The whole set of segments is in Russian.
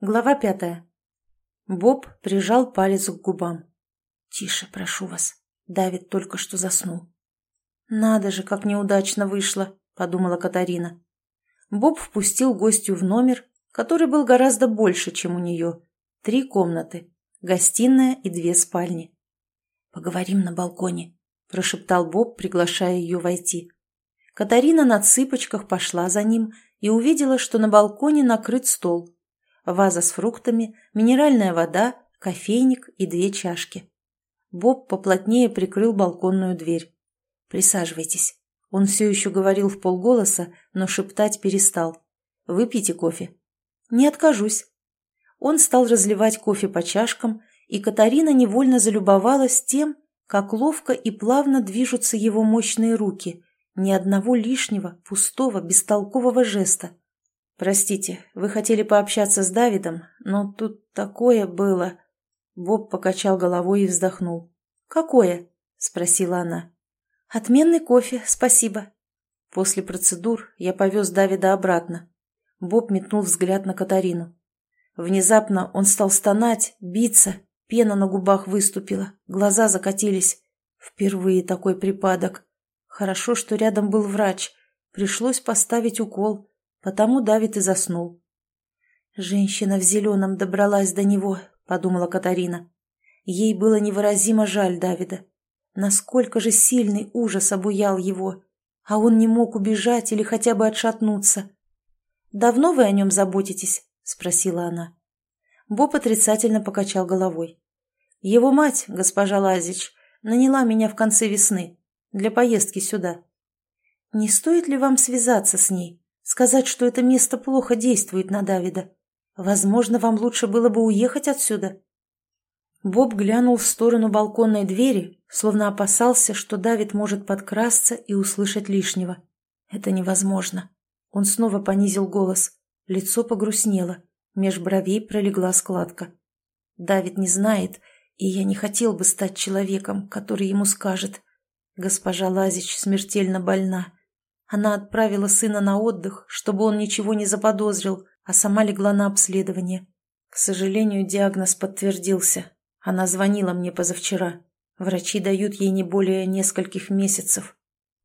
Глава пятая. Боб прижал палец к губам. «Тише, прошу вас. Давид только что заснул». «Надо же, как неудачно вышло», — подумала Катарина. Боб впустил гостью в номер, который был гораздо больше, чем у нее. Три комнаты, гостиная и две спальни. «Поговорим на балконе», — прошептал Боб, приглашая ее войти. Катарина на цыпочках пошла за ним и увидела, что на балконе накрыт стол ваза с фруктами, минеральная вода, кофейник и две чашки. Боб поплотнее прикрыл балконную дверь. «Присаживайтесь». Он все еще говорил в полголоса, но шептать перестал. «Выпейте кофе». «Не откажусь». Он стал разливать кофе по чашкам, и Катарина невольно залюбовалась тем, как ловко и плавно движутся его мощные руки, ни одного лишнего, пустого, бестолкового жеста. «Простите, вы хотели пообщаться с Давидом, но тут такое было...» Боб покачал головой и вздохнул. «Какое?» – спросила она. «Отменный кофе, спасибо». После процедур я повез Давида обратно. Боб метнул взгляд на Катарину. Внезапно он стал стонать, биться, пена на губах выступила, глаза закатились. Впервые такой припадок. Хорошо, что рядом был врач. Пришлось поставить укол. Потому Давид и заснул. «Женщина в зеленом добралась до него», — подумала Катарина. Ей было невыразимо жаль Давида. Насколько же сильный ужас обуял его, а он не мог убежать или хотя бы отшатнуться. «Давно вы о нем заботитесь?» — спросила она. Боб отрицательно покачал головой. «Его мать, госпожа Лазич, наняла меня в конце весны для поездки сюда. Не стоит ли вам связаться с ней? Сказать, что это место плохо действует на Давида. Возможно, вам лучше было бы уехать отсюда. Боб глянул в сторону балконной двери, словно опасался, что Давид может подкрасться и услышать лишнего. Это невозможно. Он снова понизил голос. Лицо погрустнело. Меж бровей пролегла складка. Давид не знает, и я не хотел бы стать человеком, который ему скажет. Госпожа Лазич смертельно больна. Она отправила сына на отдых, чтобы он ничего не заподозрил, а сама легла на обследование. К сожалению, диагноз подтвердился. Она звонила мне позавчера. Врачи дают ей не более нескольких месяцев.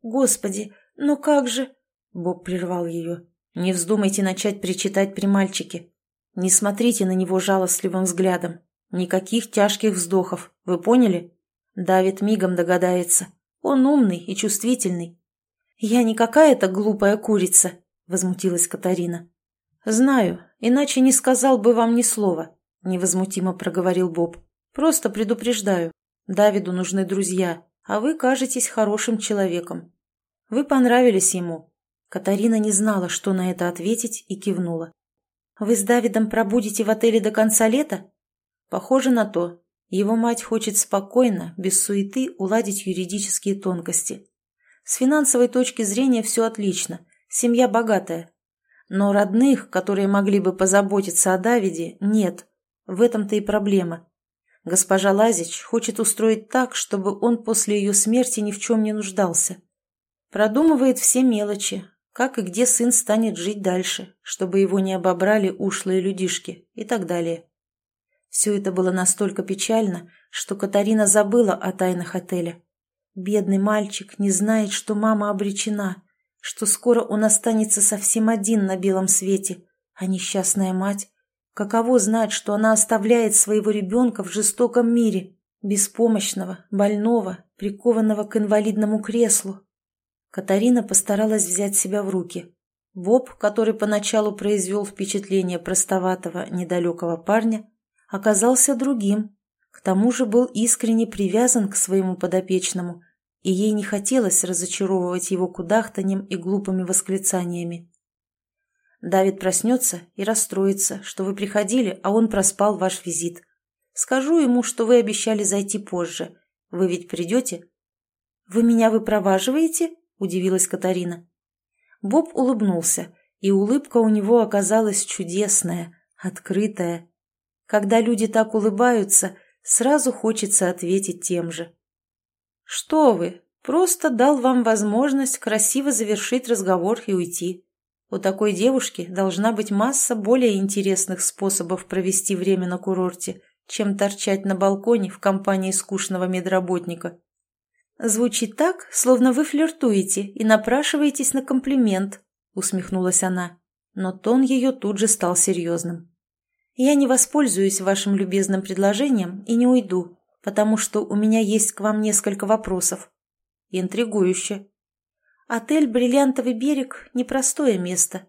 «Господи, ну как же...» Боб прервал ее. «Не вздумайте начать причитать при мальчике. Не смотрите на него жалостливым взглядом. Никаких тяжких вздохов, вы поняли? Давид мигом догадается. Он умный и чувствительный. «Я не какая-то глупая курица», — возмутилась Катарина. «Знаю, иначе не сказал бы вам ни слова», — невозмутимо проговорил Боб. «Просто предупреждаю. Давиду нужны друзья, а вы кажетесь хорошим человеком. Вы понравились ему». Катарина не знала, что на это ответить, и кивнула. «Вы с Давидом пробудете в отеле до конца лета?» «Похоже на то. Его мать хочет спокойно, без суеты, уладить юридические тонкости. С финансовой точки зрения все отлично, семья богатая. Но родных, которые могли бы позаботиться о Давиде, нет. В этом-то и проблема. Госпожа Лазич хочет устроить так, чтобы он после ее смерти ни в чем не нуждался. Продумывает все мелочи, как и где сын станет жить дальше, чтобы его не обобрали ушлые людишки и так далее. Все это было настолько печально, что Катарина забыла о тайнах отеля. Бедный мальчик не знает, что мама обречена, что скоро он останется совсем один на белом свете, а несчастная мать, каково знать, что она оставляет своего ребенка в жестоком мире, беспомощного, больного, прикованного к инвалидному креслу. Катарина постаралась взять себя в руки. Боб, который поначалу произвел впечатление простоватого, недалекого парня, оказался другим, к тому же был искренне привязан к своему подопечному, и ей не хотелось разочаровывать его кудахтаньем и глупыми восклицаниями. Давид проснется и расстроится, что вы приходили, а он проспал ваш визит. Скажу ему, что вы обещали зайти позже. Вы ведь придете? «Вы меня выпроваживаете?» – удивилась Катарина. Боб улыбнулся, и улыбка у него оказалась чудесная, открытая. Когда люди так улыбаются, Сразу хочется ответить тем же. «Что вы, просто дал вам возможность красиво завершить разговор и уйти. У такой девушки должна быть масса более интересных способов провести время на курорте, чем торчать на балконе в компании скучного медработника. «Звучит так, словно вы флиртуете и напрашиваетесь на комплимент», — усмехнулась она, но тон ее тут же стал серьезным. «Я не воспользуюсь вашим любезным предложением и не уйду, потому что у меня есть к вам несколько вопросов». «Интригующе», Отель «Бриллиантовый берег» – непростое место.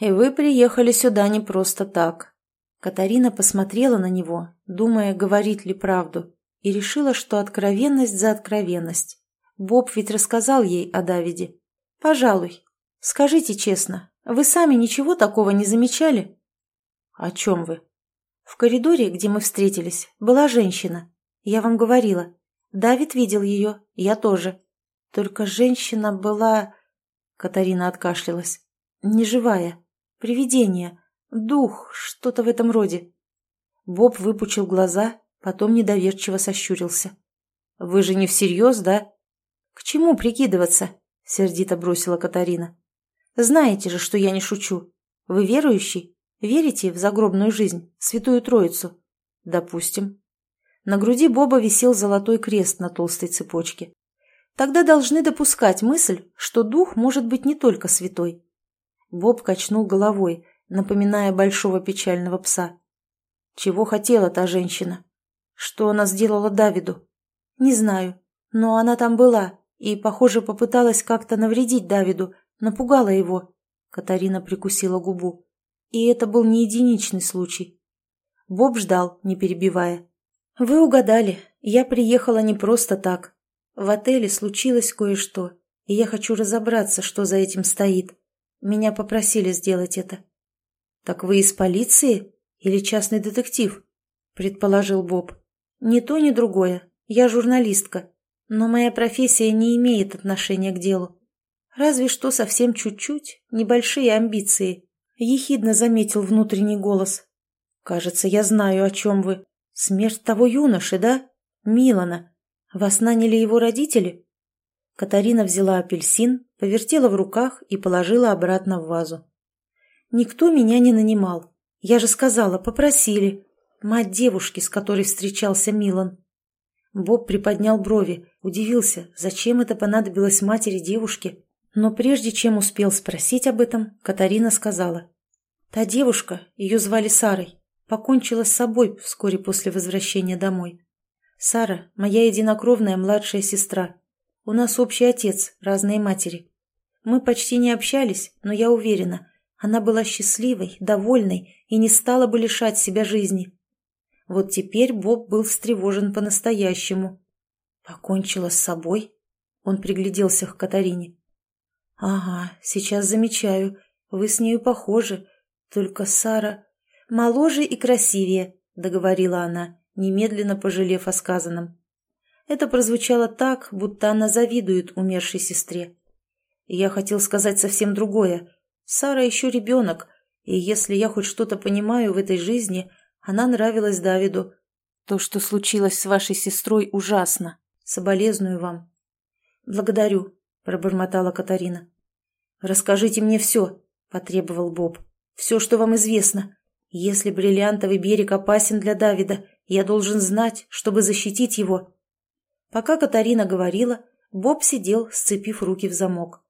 И вы приехали сюда не просто так. Катарина посмотрела на него, думая, говорит ли правду, и решила, что откровенность за откровенность. Боб ведь рассказал ей о Давиде. «Пожалуй. Скажите честно, вы сами ничего такого не замечали?» «О чем вы?» «В коридоре, где мы встретились, была женщина. Я вам говорила. Давид видел ее, я тоже. Только женщина была... Катарина откашлялась. Неживая. Привидение. Дух. Что-то в этом роде. Боб выпучил глаза, потом недоверчиво сощурился. «Вы же не всерьез, да?» «К чему прикидываться?» — сердито бросила Катарина. «Знаете же, что я не шучу. Вы верующий? Верите в загробную жизнь, святую троицу?» «Допустим». На груди Боба висел золотой крест на толстой цепочке. Тогда должны допускать мысль, что дух может быть не только святой. Боб качнул головой, напоминая большого печального пса. Чего хотела та женщина? Что она сделала Давиду? Не знаю, но она там была и, похоже, попыталась как-то навредить Давиду, напугала его. Катарина прикусила губу. И это был не единичный случай. Боб ждал, не перебивая. «Вы угадали. Я приехала не просто так. В отеле случилось кое-что, и я хочу разобраться, что за этим стоит. Меня попросили сделать это. «Так вы из полиции или частный детектив?» – предположил Боб. «Ни то, ни другое. Я журналистка, но моя профессия не имеет отношения к делу. Разве что совсем чуть-чуть, небольшие амбиции», – ехидно заметил внутренний голос. «Кажется, я знаю, о чем вы. Смерть того юноши, да? Милана. «Вас наняли его родители?» Катарина взяла апельсин, повертела в руках и положила обратно в вазу. «Никто меня не нанимал. Я же сказала, попросили. Мать девушки, с которой встречался Милан». Боб приподнял брови, удивился, зачем это понадобилось матери девушки. Но прежде чем успел спросить об этом, Катарина сказала. «Та девушка, ее звали Сарой, покончила с собой вскоре после возвращения домой. Сара – моя единокровная младшая сестра. У нас общий отец, разные матери. Мы почти не общались, но я уверена, она была счастливой, довольной и не стала бы лишать себя жизни. Вот теперь Боб был встревожен по-настоящему. Покончила с собой? Он пригляделся к Катарине. «Ага, сейчас замечаю. Вы с нею похожи. Только Сара моложе и красивее», — договорила она немедленно пожалев о сказанном. Это прозвучало так, будто она завидует умершей сестре. я хотел сказать совсем другое. Сара еще ребенок, и если я хоть что-то понимаю в этой жизни, она нравилась Давиду. То, что случилось с вашей сестрой, ужасно. Соболезную вам. Благодарю, пробормотала Катарина. Расскажите мне все, потребовал Боб. Все, что вам известно. Если бриллиантовый берег опасен для Давида, я должен знать, чтобы защитить его. Пока Катарина говорила, Боб сидел, сцепив руки в замок.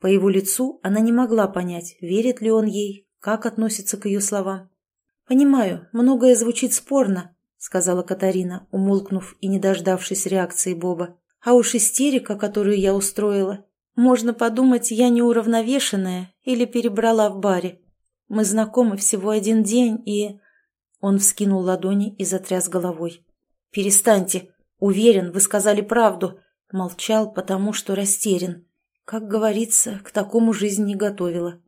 По его лицу она не могла понять, верит ли он ей, как относится к ее словам. «Понимаю, многое звучит спорно», — сказала Катарина, умолкнув и не дождавшись реакции Боба. «А уж истерика, которую я устроила. Можно подумать, я неуравновешенная или перебрала в баре. Мы знакомы всего один день, и...» Он вскинул ладони и затряс головой. «Перестаньте! Уверен, вы сказали правду!» Молчал, потому что растерян. Как говорится, к такому жизнь не готовила.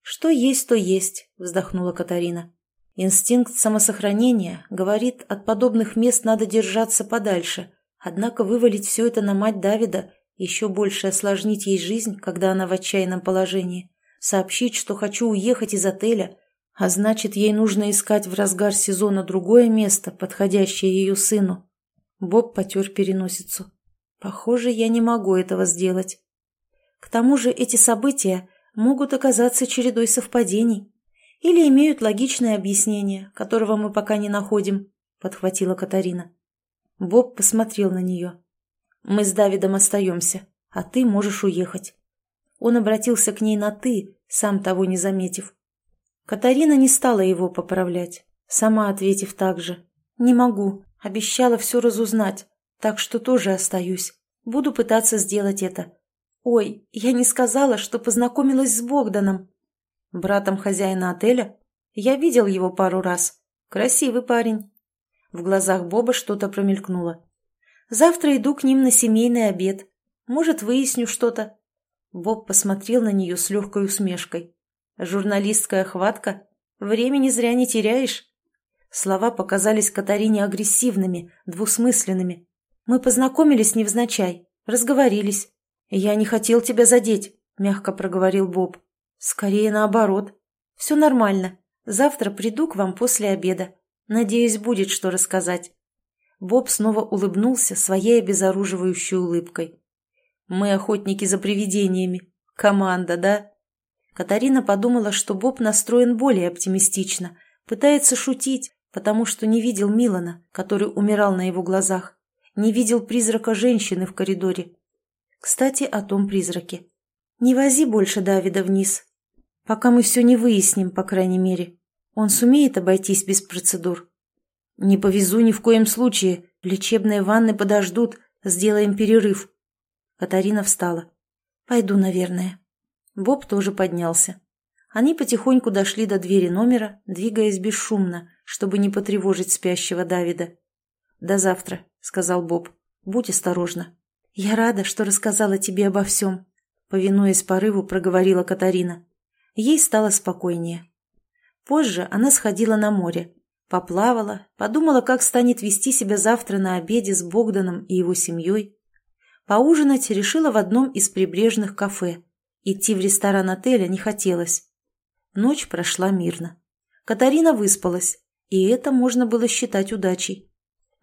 «Что есть, то есть», — вздохнула Катарина. «Инстинкт самосохранения говорит, от подобных мест надо держаться подальше. Однако вывалить все это на мать Давида, еще больше осложнить ей жизнь, когда она в отчаянном положении, сообщить, что хочу уехать из отеля, а значит, ей нужно искать в разгар сезона другое место, подходящее ее сыну. Боб потер переносицу. Похоже, я не могу этого сделать. К тому же эти события могут оказаться чередой совпадений или имеют логичное объяснение, которого мы пока не находим», — подхватила Катарина. Боб посмотрел на нее. «Мы с Давидом остаемся, а ты можешь уехать». Он обратился к ней на «ты», сам того не заметив. Катарина не стала его поправлять, сама ответив так же. «Не могу, обещала все разузнать, так что тоже остаюсь. Буду пытаться сделать это. Ой, я не сказала, что познакомилась с Богданом. Братом хозяина отеля? Я видел его пару раз. Красивый парень. В глазах Боба что-то промелькнуло. Завтра иду к ним на семейный обед. Может, выясню что-то. Боб посмотрел на нее с легкой усмешкой. Журналистская хватка? Времени зря не теряешь. Слова показались Катарине агрессивными, двусмысленными. Мы познакомились невзначай, разговорились. Я не хотел тебя задеть, мягко проговорил Боб. Скорее наоборот. Все нормально. Завтра приду к вам после обеда. Надеюсь, будет что рассказать. Боб снова улыбнулся своей обезоруживающей улыбкой. Мы охотники за привидениями. Команда, да? Катарина подумала, что Боб настроен более оптимистично, пытается шутить, потому что не видел Милана, который умирал на его глазах не видел призрака женщины в коридоре. Кстати, о том призраке. Не вози больше Давида вниз, пока мы все не выясним, по крайней мере. Он сумеет обойтись без процедур. Не повезу ни в коем случае. Лечебные ванны подождут. Сделаем перерыв. Катарина встала. Пойду, наверное. Боб тоже поднялся. Они потихоньку дошли до двери номера, двигаясь бесшумно, чтобы не потревожить спящего Давида. «До завтра», — сказал Боб. «Будь осторожна». «Я рада, что рассказала тебе обо всем», — повинуясь порыву, проговорила Катарина. Ей стало спокойнее. Позже она сходила на море, поплавала, подумала, как станет вести себя завтра на обеде с Богданом и его семьей. Поужинать решила в одном из прибрежных кафе. Идти в ресторан отеля не хотелось. Ночь прошла мирно. Катарина выспалась, и это можно было считать удачей.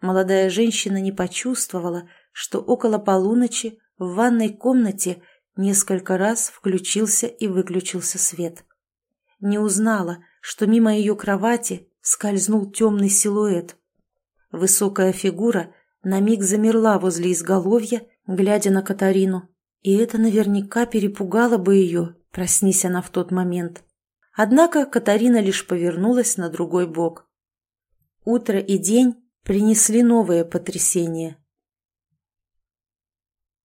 Молодая женщина не почувствовала, что около полуночи в ванной комнате несколько раз включился и выключился свет. Не узнала, что мимо ее кровати скользнул темный силуэт. Высокая фигура на миг замерла возле изголовья, глядя на Катарину, и это наверняка перепугало бы ее, проснись она в тот момент. Однако Катарина лишь повернулась на другой бок. Утро и день принесли новое потрясение.